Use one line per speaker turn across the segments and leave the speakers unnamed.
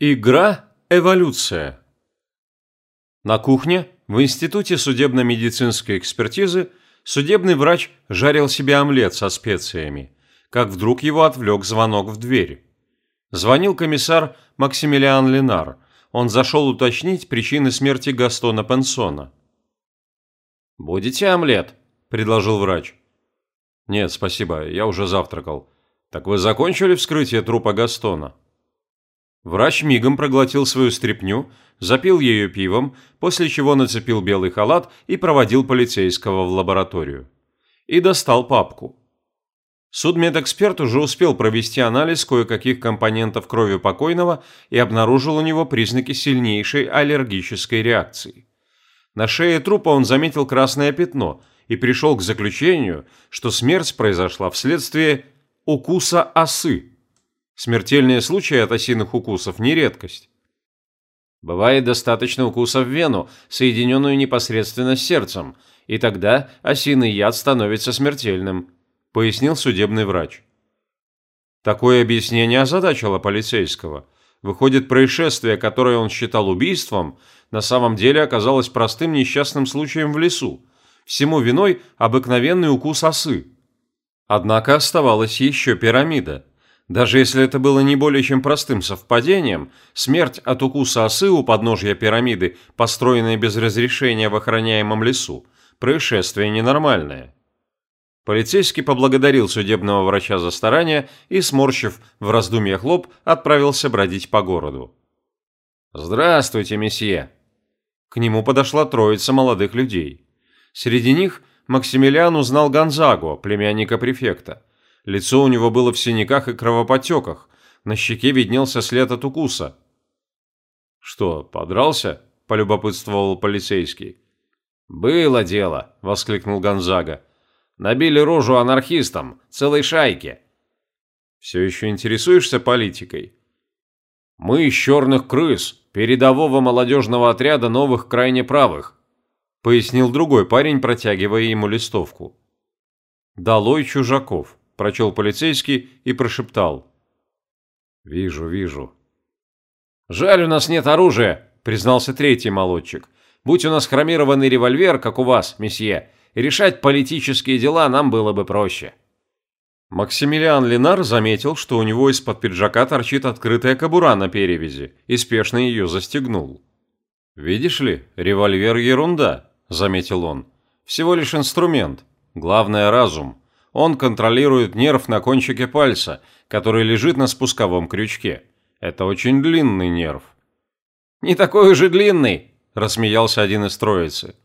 Игра «Эволюция». На кухне в Институте судебно-медицинской экспертизы судебный врач жарил себе омлет со специями, как вдруг его отвлек звонок в дверь. Звонил комиссар Максимилиан Ленар. Он зашел уточнить причины смерти Гастона Пенсона.
«Будете омлет?» – предложил врач.
«Нет, спасибо, я уже завтракал. Так вы закончили вскрытие трупа Гастона?» Врач мигом проглотил свою стряпню, запил ее пивом, после чего нацепил белый халат и проводил полицейского в лабораторию. И достал папку. Судмедэксперт уже успел провести анализ кое-каких компонентов крови покойного и обнаружил у него признаки сильнейшей аллергической реакции. На шее трупа он заметил красное пятно и пришел к заключению, что смерть произошла вследствие укуса осы. Смертельные случаи от осиных укусов не редкость.
Бывает достаточно укуса в вену, соединенную непосредственно с сердцем, и тогда осиный яд становится смертельным, пояснил судебный врач.
Такое объяснение озадачило полицейского. Выходит, происшествие, которое он считал убийством, на самом деле оказалось простым несчастным случаем в лесу. Всему виной обыкновенный укус осы. Однако оставалась еще пирамида. Даже если это было не более чем простым совпадением, смерть от укуса осы у подножья пирамиды, построенной без разрешения в охраняемом лесу, происшествие ненормальное. Полицейский поблагодарил судебного врача за старания и, сморщив в раздумьях лоб, отправился бродить по городу.
«Здравствуйте, месье!»
К нему подошла троица молодых людей. Среди них Максимилиан узнал Гонзагу, племянника префекта. Лицо у него было в синяках и кровоподтеках. На щеке виднелся след от укуса. «Что, подрался?» – полюбопытствовал полицейский.
«Было дело», – воскликнул Гонзага. «Набили рожу анархистам, целой шайке».
«Все еще интересуешься политикой?»
«Мы из черных крыс, передового молодежного отряда новых крайне правых», –
пояснил другой парень, протягивая ему листовку. «Долой чужаков» прочел полицейский и прошептал. «Вижу, вижу».
«Жаль, у нас нет оружия», – признался третий молодчик. «Будь у нас хромированный револьвер, как у вас, месье, решать политические дела нам было бы проще».
Максимилиан Ленар заметил, что у него из-под пиджака торчит открытая кобура на перевязи, и спешно ее застегнул. «Видишь ли, револьвер – ерунда», – заметил он. «Всего лишь инструмент. Главное – разум. Он контролирует нерв на кончике пальца, который лежит на спусковом крючке. Это очень длинный нерв.
«Не такой уж и длинный!» – рассмеялся один из троицы.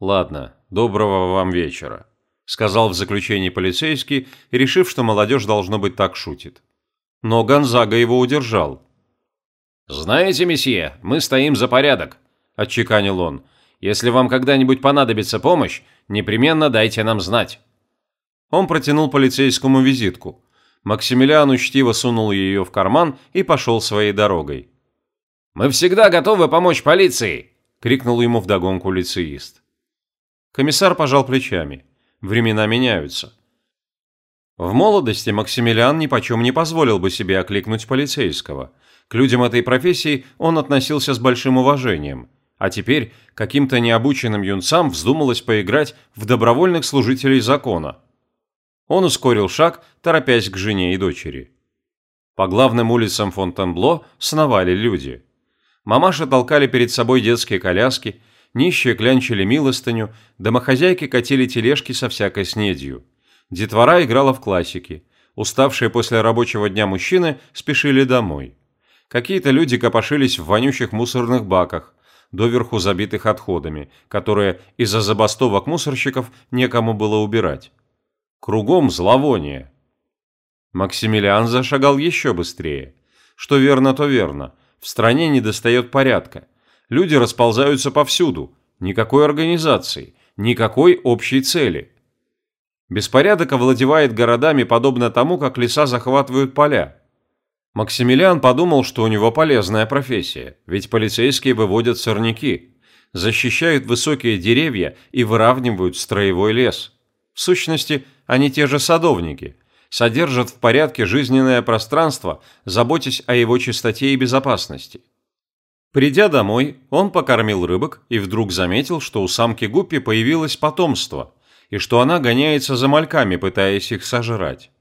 «Ладно, доброго вам вечера», – сказал в заключении полицейский, решив, что молодежь должно быть так шутит. Но Гонзага его удержал.
«Знаете, месье, мы стоим за порядок», – отчеканил он. «Если вам когда-нибудь понадобится помощь, непременно дайте нам знать».
Он протянул полицейскому визитку. Максимилиан учтиво сунул ее в карман и пошел своей дорогой.
«Мы всегда готовы помочь полиции!» – крикнул ему вдогонку лицеист.
Комиссар пожал плечами. Времена меняются. В молодости Максимилиан нипочем не позволил бы себе окликнуть полицейского. К людям этой профессии он относился с большим уважением. А теперь каким-то необученным юнцам вздумалось поиграть в добровольных служителей закона – он ускорил шаг, торопясь к жене и дочери. По главным улицам Фонтенбло сновали люди. Мамаши толкали перед собой детские коляски, нищие клянчили милостыню, домохозяйки катили тележки со всякой снедью. Детвора играла в классики. Уставшие после рабочего дня мужчины спешили домой. Какие-то люди копошились в вонючих мусорных баках, доверху забитых отходами, которые из-за забастовок мусорщиков некому было убирать. Кругом зловоние. Максимилиан зашагал еще быстрее. Что верно, то верно. В стране недостает порядка. Люди расползаются повсюду. Никакой организации, никакой общей цели. Беспорядок овладевает городами подобно тому, как леса захватывают поля. Максимилиан подумал, что у него полезная профессия, ведь полицейские выводят сорняки, защищают высокие деревья и выравнивают строевой лес. В сущности, они те же садовники. содержат в порядке жизненное пространство, заботясь о его чистоте и безопасности. Придя домой, он покормил рыбок и вдруг заметил, что у самки Гуппи появилось потомство, и что она гоняется за мальками, пытаясь их сожрать.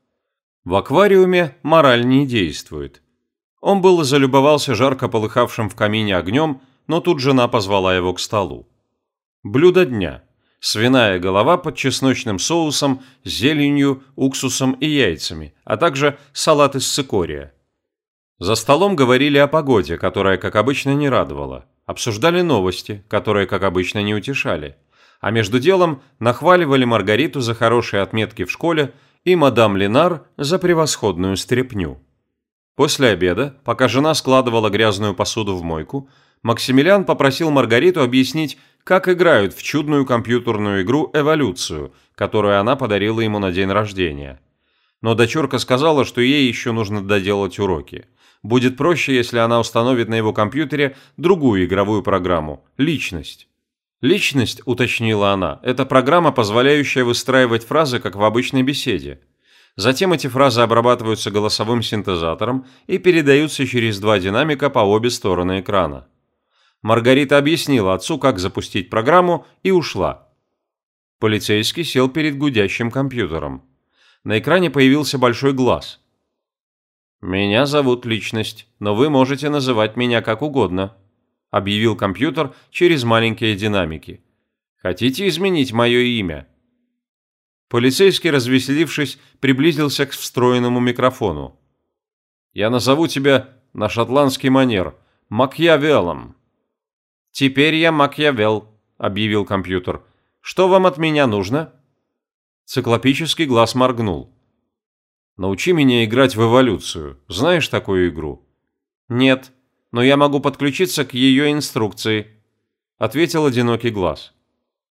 В аквариуме мораль не действует. Он было залюбовался жарко полыхавшим в камине огнем, но тут жена позвала его к столу. Блюдо дня. Свиная голова под чесночным соусом, зеленью, уксусом и яйцами, а также салат из цикория. За столом говорили о погоде, которая, как обычно, не радовала. Обсуждали новости, которые, как обычно, не утешали. А между делом нахваливали Маргариту за хорошие отметки в школе и мадам Ленар за превосходную стряпню. После обеда, пока жена складывала грязную посуду в мойку, Максимилиан попросил Маргариту объяснить, как играют в чудную компьютерную игру «Эволюцию», которую она подарила ему на день рождения. Но дочурка сказала, что ей еще нужно доделать уроки – Будет проще, если она установит на его компьютере другую игровую программу – «Личность». «Личность», – уточнила она, – это программа, позволяющая выстраивать фразы, как в обычной беседе. Затем эти фразы обрабатываются голосовым синтезатором и передаются через два динамика по обе стороны экрана. Маргарита объяснила отцу, как запустить программу, и ушла. Полицейский сел перед гудящим компьютером. На экране появился большой глаз – «Меня зовут Личность, но вы можете называть меня как угодно», объявил компьютер через маленькие динамики. «Хотите изменить мое имя?» Полицейский, развеселившись, приблизился к встроенному микрофону. «Я назову тебя на шотландский манер Макьявелом». «Теперь я Макьявел», — объявил компьютер. «Что вам от меня нужно?» Циклопический глаз моргнул. Научи меня играть в эволюцию. Знаешь такую игру? Нет, но я могу подключиться к ее инструкции, ответил одинокий глаз.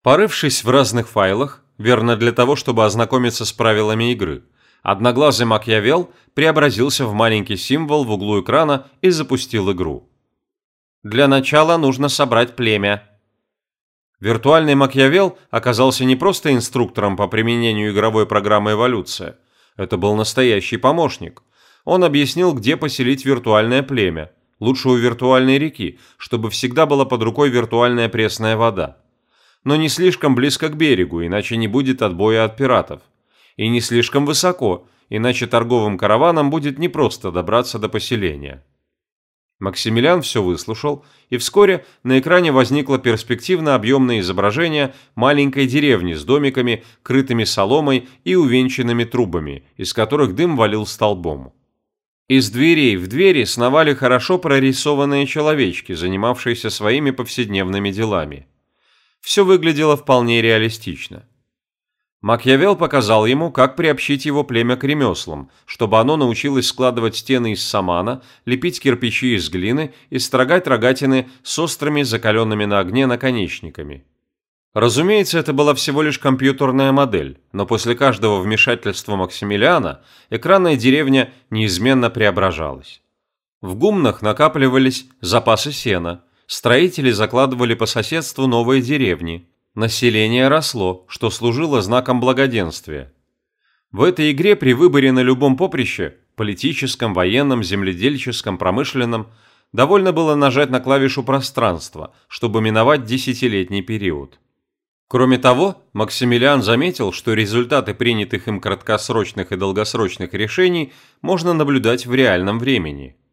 Порывшись в разных файлах, верно для того, чтобы ознакомиться с правилами игры, одноглазый Макьявел преобразился в маленький символ в углу экрана и запустил игру. Для начала нужно собрать племя. Виртуальный Макьявел оказался не просто инструктором по применению игровой программы «Эволюция», это был настоящий помощник. Он объяснил, где поселить виртуальное племя, лучше у виртуальной реки, чтобы всегда была под рукой виртуальная пресная вода. Но не слишком близко к берегу, иначе не будет отбоя от пиратов. И не слишком высоко, иначе торговым караванам будет непросто добраться до поселения. Максимилиан все выслушал, и вскоре на экране возникло перспективно объемное изображение маленькой деревни с домиками, крытыми соломой и увенчанными трубами, из которых дым валил столбом. Из дверей в двери сновали хорошо прорисованные человечки, занимавшиеся своими повседневными делами. Все выглядело вполне реалистично. Макьявел показал ему, как приобщить его племя к ремеслам, чтобы оно научилось складывать стены из самана, лепить кирпичи из глины и строгать рогатины с острыми закаленными на огне наконечниками. Разумеется, это была всего лишь компьютерная модель, но после каждого вмешательства Максимилиана экранная деревня неизменно преображалась. В гумнах накапливались запасы сена, строители закладывали по соседству новые деревни – Население росло, что служило знаком благоденствия. В этой игре при выборе на любом поприще – политическом, военном, земледельческом, промышленном – довольно было нажать на клавишу пространства, чтобы миновать десятилетний период. Кроме того, Максимилиан заметил, что результаты принятых им краткосрочных и долгосрочных решений можно наблюдать в реальном времени –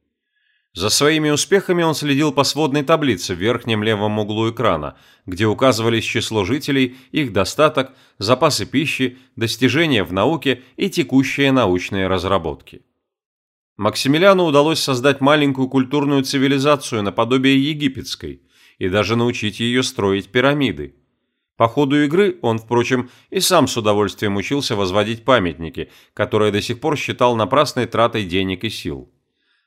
за своими успехами он следил по сводной таблице в верхнем левом углу экрана, где указывались число жителей, их достаток, запасы пищи, достижения в науке и текущие научные разработки. Максимилиану удалось создать маленькую культурную цивилизацию наподобие египетской и даже научить ее строить пирамиды. По ходу игры он, впрочем, и сам с удовольствием учился возводить памятники, которые до сих пор считал напрасной тратой денег и сил.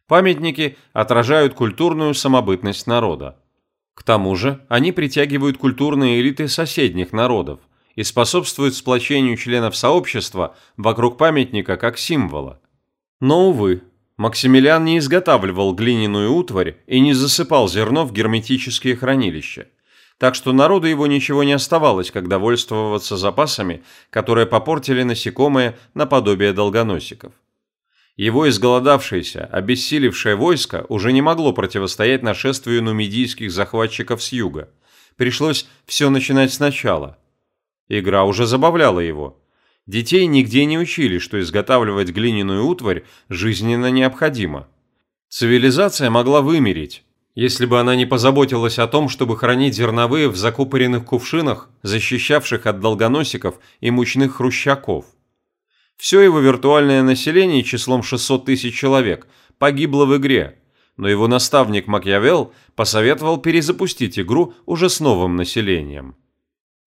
Памятники отражают культурную самобытность народа. К тому же они притягивают культурные элиты соседних народов и способствуют сплочению членов сообщества вокруг памятника как символа. Но, увы, Максимилиан не изготавливал глиняную утварь и не засыпал зерно в герметические хранилища. Так что народу его ничего не оставалось, как довольствоваться запасами, которые попортили насекомые наподобие долгоносиков. Его изголодавшееся, обессилевшее войско уже не могло противостоять нашествию нумидийских захватчиков с юга. Пришлось все начинать сначала. Игра уже забавляла его. Детей нигде не учили, что изготавливать глиняную утварь жизненно необходимо. Цивилизация могла вымереть, если бы она не позаботилась о том, чтобы хранить зерновые в закупоренных кувшинах, защищавших от долгоносиков и мучных хрущаков. Все его виртуальное население числом 600 тысяч человек погибло в игре, но его наставник Макьявелл посоветовал перезапустить игру уже с новым населением.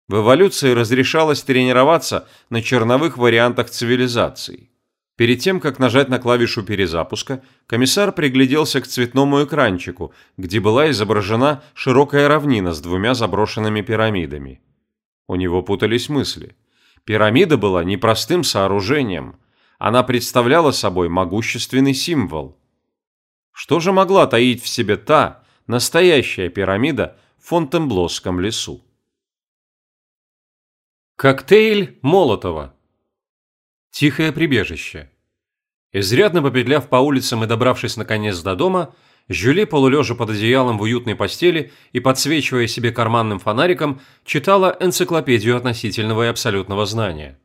В эволюции разрешалось тренироваться на черновых вариантах цивилизации. Перед тем, как нажать на клавишу перезапуска, комиссар пригляделся к цветному экранчику, где была изображена широкая равнина с двумя заброшенными пирамидами. У него путались мысли. Пирамида была непростым сооружением. Она представляла собой могущественный символ. Что же могла таить в себе та, настоящая пирамида в Фонтенблосском лесу? Коктейль Молотова Тихое прибежище. Изрядно попетляв по улицам и добравшись наконец до дома, Жюли, полулежа под одеялом в уютной постели и подсвечивая себе карманным фонариком, читала энциклопедию относительного и абсолютного знания.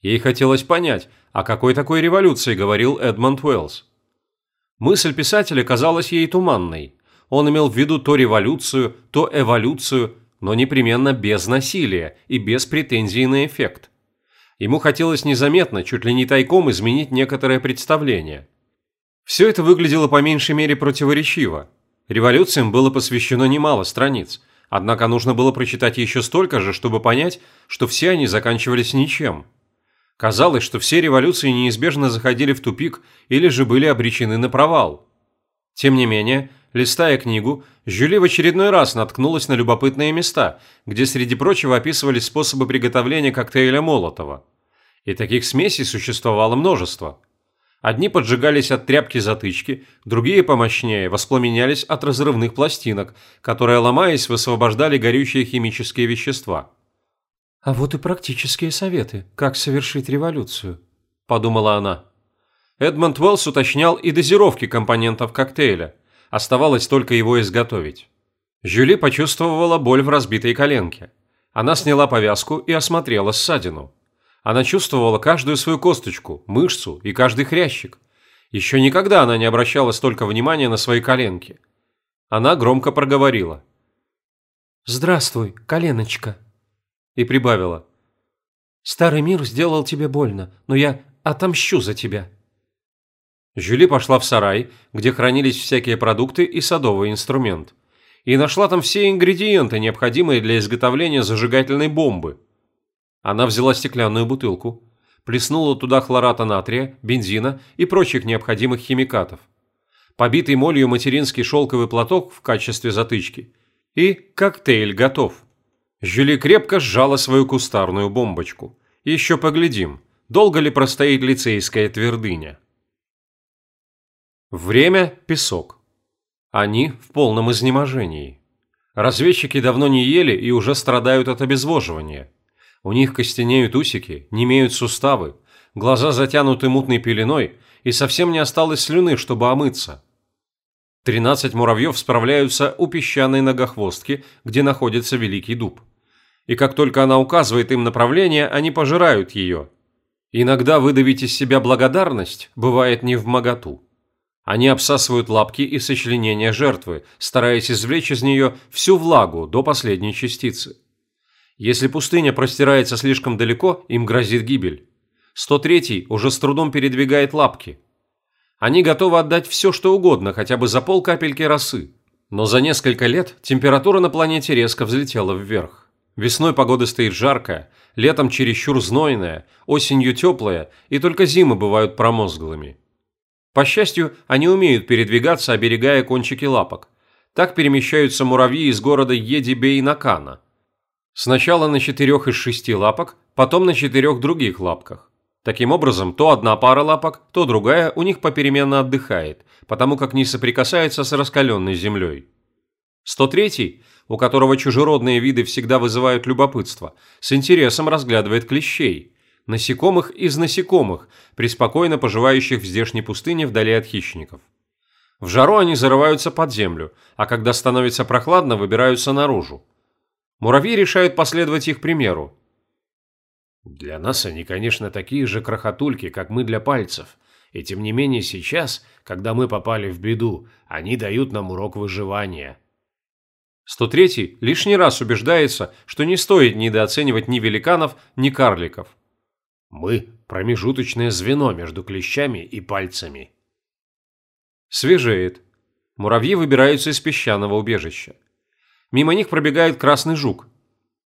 Ей хотелось понять, о какой такой революции говорил Эдмонд Уэллс. Мысль писателя казалась ей туманной. Он имел в виду то революцию, то эволюцию, но непременно без насилия и без претензий на эффект. Ему хотелось незаметно, чуть ли не тайком, изменить некоторое представление. Все это выглядело по меньшей мере противоречиво. Революциям было посвящено немало страниц, однако нужно было прочитать еще столько же, чтобы понять, что все они заканчивались ничем. Казалось, что все революции неизбежно заходили в тупик или же были обречены на провал. Тем не менее, листая книгу, Жюли в очередной раз наткнулась на любопытные места, где среди прочего описывались способы приготовления коктейля Молотова. И таких смесей существовало множество. Одни поджигались от тряпки-затычки, другие помощнее воспламенялись от разрывных пластинок, которые, ломаясь, высвобождали горючие химические вещества. «А вот и практические советы, как совершить революцию», – подумала она. Эдмонд Уэллс уточнял и дозировки компонентов коктейля. Оставалось только его изготовить. Жюли почувствовала боль в разбитой коленке. Она сняла повязку и осмотрела ссадину. Она чувствовала каждую свою косточку, мышцу и каждый хрящик. Еще никогда она не обращала столько внимания на свои коленки. Она громко проговорила. «Здравствуй, коленочка!» И прибавила. «Старый мир сделал тебе больно, но я отомщу за тебя». Жюли пошла в сарай, где хранились всякие продукты и садовый инструмент. И нашла там все ингредиенты, необходимые для изготовления зажигательной бомбы – она взяла стеклянную бутылку, плеснула туда хлората натрия, бензина и прочих необходимых химикатов. Побитый молью материнский шелковый платок в качестве затычки. И коктейль готов. Жюли крепко сжала свою кустарную бомбочку. Еще поглядим, долго ли простоит лицейская твердыня. Время – песок. Они в полном изнеможении. Разведчики давно не ели и уже страдают от обезвоживания. У них костенеют усики, не имеют суставы, глаза затянуты мутной пеленой, и совсем не осталось слюны, чтобы омыться. Тринадцать муравьев справляются у песчаной ногохвостки, где находится Великий Дуб. И как только она указывает им направление, они пожирают ее. Иногда выдавить из себя благодарность бывает не в моготу. Они обсасывают лапки и сочленения жертвы, стараясь извлечь из нее всю влагу до последней частицы. Если пустыня простирается слишком далеко, им грозит гибель. 103-й уже с трудом передвигает лапки. Они готовы отдать все, что угодно, хотя бы за пол капельки росы. Но за несколько лет температура на планете резко взлетела вверх. Весной погода стоит жаркая, летом чересчур знойная, осенью теплая, и только зимы бывают промозглыми. По счастью, они умеют передвигаться, оберегая кончики лапок. Так перемещаются муравьи из города Едибей-Накана – Сначала на четырех из шести лапок, потом на четырех других лапках. Таким образом, то одна пара лапок, то другая у них попеременно отдыхает, потому как не соприкасается с раскаленной землей. 103 у которого чужеродные виды всегда вызывают любопытство, с интересом разглядывает клещей, насекомых из насекомых, преспокойно поживающих в здешней пустыне вдали от хищников. В жару они зарываются под землю, а когда становится прохладно, выбираются наружу. Муравьи решают последовать их примеру.
Для нас они, конечно, такие же крохотульки, как мы для пальцев. И тем не менее сейчас, когда мы попали в беду, они дают нам урок выживания.
103 лишний раз убеждается, что не стоит недооценивать ни великанов, ни карликов.
Мы – промежуточное звено между клещами и пальцами.
Свежеет. Муравьи выбираются из песчаного убежища. Мимо них пробегает красный жук.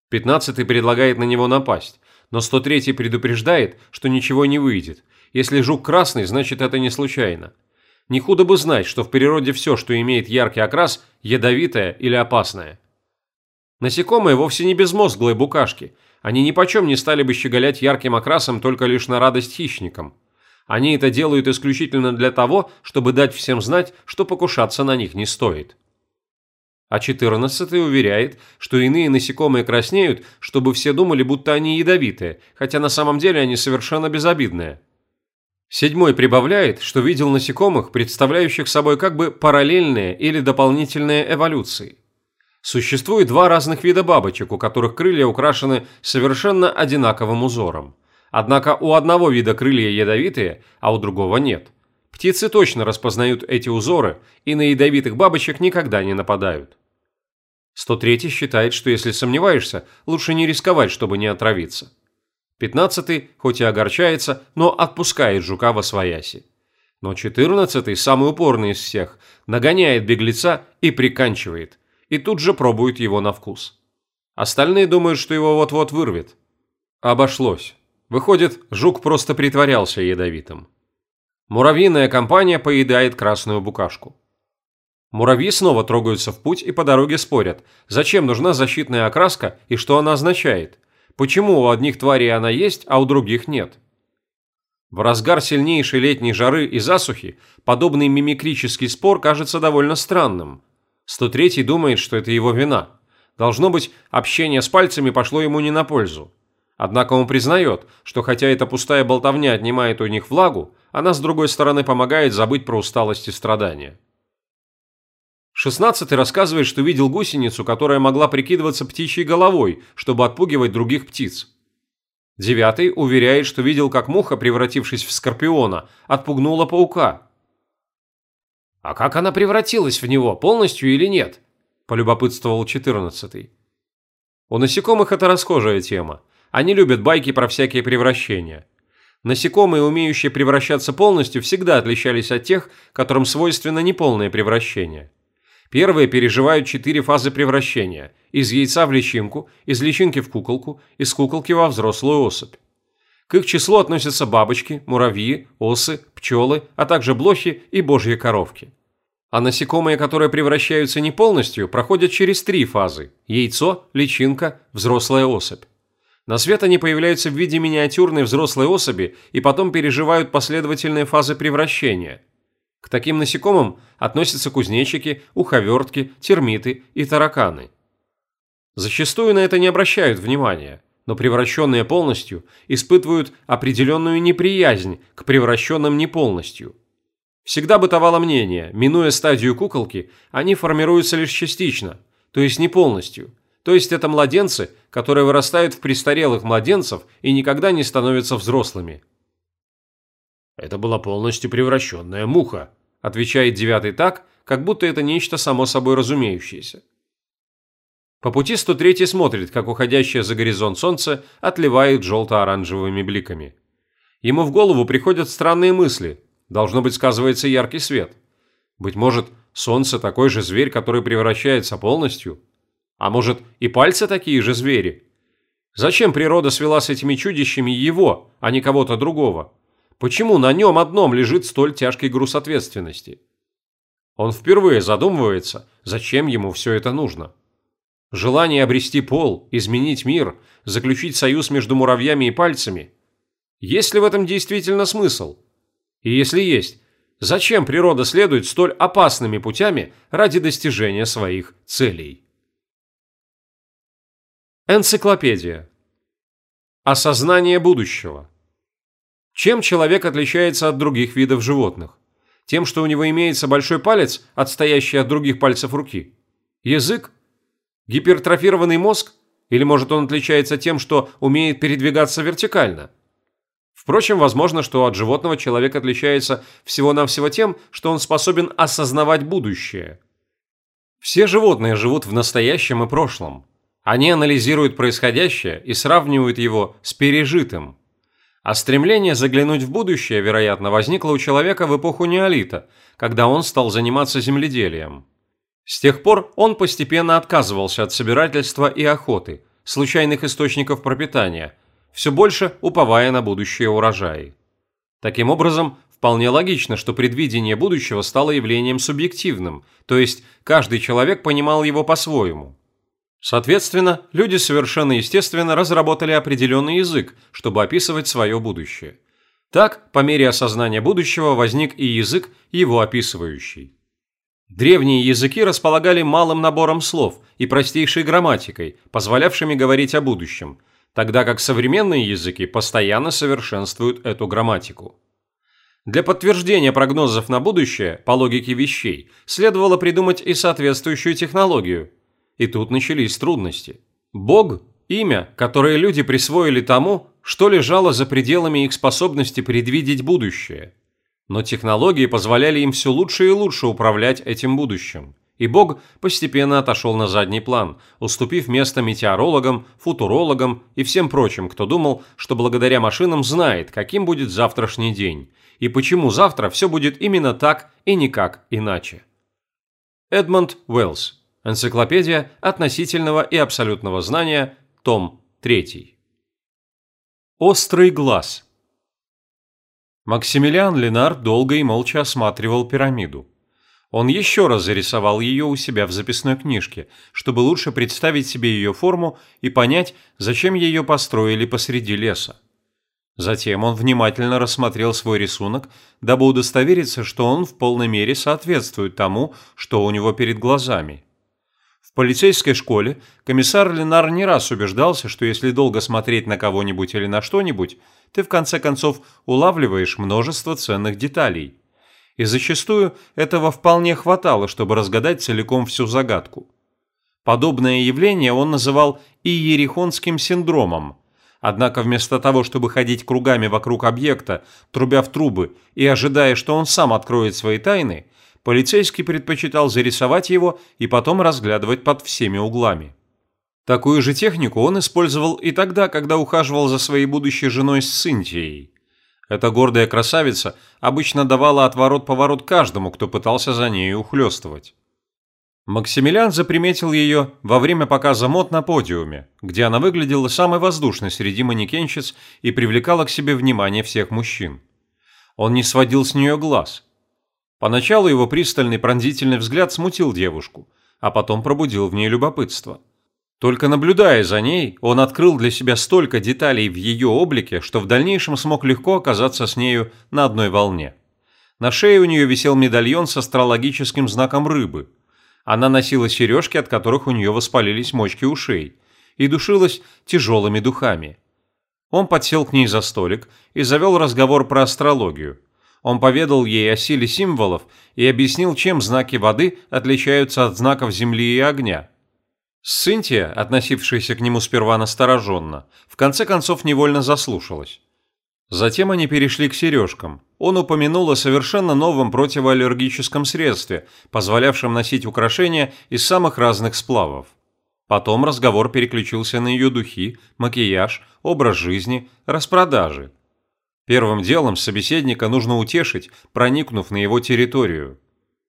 Пятнадцатый предлагает на него напасть, но 103 предупреждает, что ничего не выйдет. Если жук красный, значит это не случайно. Не худо бы знать, что в природе все, что имеет яркий окрас, ядовитое или опасное. Насекомые вовсе не безмозглые букашки. Они ни почем не стали бы щеголять ярким окрасом только лишь на радость хищникам. Они это делают исключительно для того, чтобы дать всем знать, что покушаться на них не стоит. А 14 уверяет, что иные насекомые краснеют, чтобы все думали, будто они ядовитые, хотя на самом деле они совершенно безобидные. Седьмой прибавляет, что видел насекомых, представляющих собой как бы параллельные или дополнительные эволюции. Существует два разных вида бабочек, у которых крылья украшены совершенно одинаковым узором. Однако у одного вида крылья ядовитые, а у другого нет. Птицы точно распознают эти узоры и на ядовитых бабочек никогда не нападают. 103 считает, что если сомневаешься, лучше не рисковать, чтобы не отравиться. 15 хоть и огорчается, но отпускает жука во свояси. Но 14 самый упорный из всех, нагоняет беглеца и приканчивает, и тут же пробует его на вкус. Остальные думают, что его вот-вот вырвет. Обошлось. Выходит, жук просто притворялся ядовитым. Муравьиная компания поедает красную букашку. Муравьи снова трогаются в путь и по дороге спорят, зачем нужна защитная окраска и что она означает. Почему у одних тварей она есть, а у других нет? В разгар сильнейшей летней жары и засухи подобный мимикрический спор кажется довольно странным. 103 думает, что это его вина. Должно быть, общение с пальцами пошло ему не на пользу. Однако он признает, что хотя эта пустая болтовня отнимает у них влагу, она с другой стороны помогает забыть про усталость и страдания. Шестнадцатый рассказывает, что видел гусеницу, которая могла прикидываться птичьей головой, чтобы отпугивать других птиц. Девятый уверяет, что видел, как муха, превратившись в скорпиона, отпугнула паука.
«А как она превратилась в него, полностью или нет?» – полюбопытствовал четырнадцатый.
У насекомых это расхожая тема. Они любят байки про всякие превращения. Насекомые, умеющие превращаться полностью, всегда отличались от тех, которым свойственно неполное превращение. Первые переживают четыре фазы превращения – из яйца в личинку, из личинки в куколку, из куколки во взрослую особь. К их числу относятся бабочки, муравьи, осы, пчелы, а также блохи и божьи коровки. А насекомые, которые превращаются не полностью, проходят через три фазы – яйцо, личинка, взрослая особь. На свет они появляются в виде миниатюрной взрослой особи и потом переживают последовательные фазы превращения. К таким насекомым относятся кузнечики, уховертки, термиты и тараканы. Зачастую на это не обращают внимания, но превращенные полностью испытывают определенную неприязнь к превращенным не полностью. Всегда бытовало мнение, минуя стадию куколки, они формируются лишь частично, то есть не полностью – то есть это младенцы, которые вырастают в престарелых младенцев и никогда не становятся взрослыми.
«Это была полностью превращенная муха»,
отвечает девятый так, как будто это нечто само собой разумеющееся. По пути 103 смотрит, как уходящее за горизонт солнце отливает желто-оранжевыми бликами. Ему в голову приходят странные мысли. Должно быть, сказывается яркий свет. Быть может, солнце такой же зверь, который превращается полностью – а может, и пальцы такие же звери? Зачем природа свела с этими чудищами его, а не кого-то другого? Почему на нем одном лежит столь тяжкий груз ответственности? Он впервые задумывается, зачем ему все это нужно. Желание обрести пол, изменить мир, заключить союз между муравьями и пальцами. Есть ли в этом действительно смысл? И если есть,
Зачем природа следует столь опасными путями ради достижения своих целей? Энциклопедия. Осознание будущего. Чем человек отличается от других видов животных? Тем, что у него имеется большой палец, отстоящий от других пальцев руки? Язык? Гипертрофированный мозг? Или, может, он отличается тем, что умеет передвигаться вертикально? Впрочем, возможно, что от животного человек отличается всего-навсего тем, что он способен осознавать будущее. Все животные живут в настоящем и прошлом. Они анализируют происходящее и сравнивают его с пережитым. А стремление заглянуть в будущее, вероятно, возникло у человека в эпоху неолита, когда он стал заниматься земледелием. С тех пор он постепенно отказывался от собирательства и охоты, случайных источников пропитания, все больше уповая на будущие урожаи. Таким образом, вполне логично, что предвидение будущего стало явлением субъективным, то есть каждый человек понимал его по-своему. Соответственно, люди совершенно естественно разработали определенный язык, чтобы описывать свое будущее. Так, по мере осознания будущего возник и язык, его описывающий. Древние языки располагали малым набором слов и простейшей грамматикой, позволявшими говорить о будущем, тогда как современные языки постоянно совершенствуют эту грамматику. Для подтверждения прогнозов на будущее, по логике вещей, следовало придумать и соответствующую технологию – и тут начались трудности. Бог – имя, которое люди присвоили тому, что лежало за пределами их способности предвидеть будущее. Но технологии позволяли им все лучше и лучше управлять этим будущим. И Бог постепенно отошел на задний план, уступив место метеорологам, футурологам и всем прочим, кто думал, что благодаря машинам знает, каким будет завтрашний день, и почему завтра все будет именно так и никак иначе. Эдмонд Уэллс Энциклопедия относительного и абсолютного знания, том 3. Острый глаз. Максимилиан Ленар долго и молча осматривал пирамиду. Он еще раз зарисовал ее у себя в записной книжке, чтобы лучше представить себе ее форму и понять, зачем ее построили посреди леса. Затем он внимательно рассмотрел свой рисунок, дабы удостовериться, что он в полной мере соответствует тому, что у него перед глазами. Полицейской школе комиссар Ленар не раз убеждался, что если долго смотреть на кого-нибудь или на что-нибудь, ты в конце концов улавливаешь множество ценных деталей. И зачастую этого вполне хватало, чтобы разгадать целиком всю загадку. Подобное явление он называл иерихонским синдромом. Однако вместо того, чтобы ходить кругами вокруг объекта, трубя в трубы и ожидая, что он сам откроет свои тайны, полицейский предпочитал зарисовать его и потом разглядывать под всеми углами. Такую же технику он использовал и тогда, когда ухаживал за своей будущей женой Синтией. Эта гордая красавица обычно давала отворот-поворот каждому, кто пытался за нею ухлёстывать. Максимилиан заприметил ее во время показа мод на подиуме, где она выглядела самой воздушной среди манекенщиц и привлекала к себе внимание всех мужчин. Он не сводил с нее глаз, Поначалу его пристальный пронзительный взгляд смутил девушку, а потом пробудил в ней любопытство. Только наблюдая за ней, он открыл для себя столько деталей в ее облике, что в дальнейшем смог легко оказаться с нею на одной волне. На шее у нее висел медальон с астрологическим знаком рыбы. Она носила сережки, от которых у нее воспалились мочки ушей, и душилась тяжелыми духами. Он подсел к ней за столик и завел разговор про астрологию – он поведал ей о силе символов и объяснил, чем знаки воды отличаются от знаков земли и огня. Синтия, относившаяся к нему сперва настороженно, в конце концов невольно заслушалась. Затем они перешли к сережкам. Он упомянул о совершенно новом противоаллергическом средстве, позволявшем носить украшения из самых разных сплавов. Потом разговор переключился на ее духи, макияж, образ жизни, распродажи. Первым делом собеседника нужно утешить, проникнув на его территорию.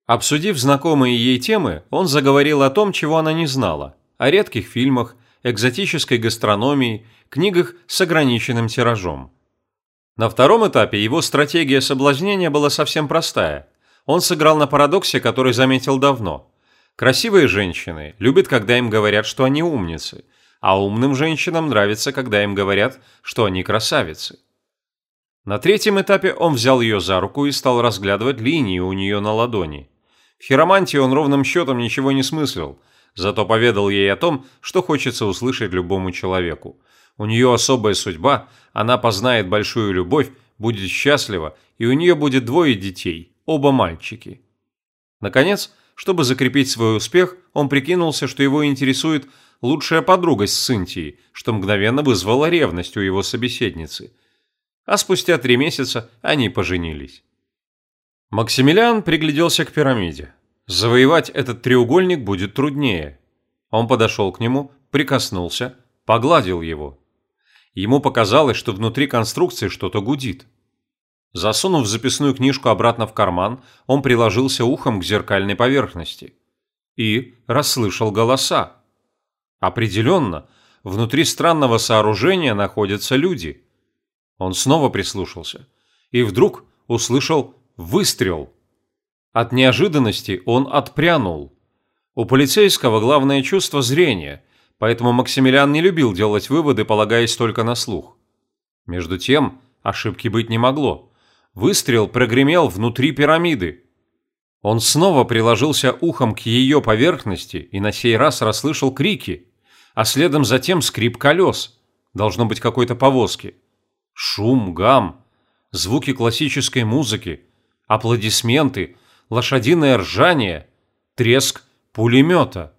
Обсудив знакомые ей темы, он заговорил о том, чего она не знала, о редких фильмах, экзотической гастрономии, книгах с ограниченным тиражом. На втором этапе его стратегия соблазнения была совсем простая. Он сыграл на парадоксе, который заметил давно. Красивые женщины любят, когда им говорят, что они умницы, а умным женщинам нравится, когда им говорят, что они красавицы.
На третьем этапе он взял ее за руку и стал разглядывать линии у нее на ладони. В хиромантии он ровным счетом ничего не смыслил, зато поведал ей о том, что хочется услышать любому человеку. У нее особая судьба, она познает большую любовь, будет счастлива, и у нее будет двое детей, оба мальчики. Наконец, чтобы закрепить свой успех, он прикинулся, что его интересует лучшая подруга с Цинтией, что мгновенно вызвало ревность у его собеседницы. А спустя три месяца они поженились. Максимилиан пригляделся к пирамиде. Завоевать этот треугольник будет труднее. Он подошел к нему, прикоснулся, погладил его. Ему показалось, что внутри конструкции что-то гудит. Засунув записную книжку обратно в карман, он приложился ухом к зеркальной поверхности. И расслышал голоса. Определенно, внутри странного сооружения находятся люди. Он снова прислушался. И вдруг услышал выстрел. От неожиданности он отпрянул. У полицейского главное чувство зрения, поэтому Максимилиан не любил делать выводы, полагаясь только на слух. Между тем, ошибки быть не могло. Выстрел прогремел внутри пирамиды. Он снова приложился ухом к ее поверхности и на сей раз расслышал крики, а следом затем скрип колес. Должно быть какой-то повозки. Шум, гам, звуки классической музыки, аплодисменты, лошадиное ржание, треск пулемета.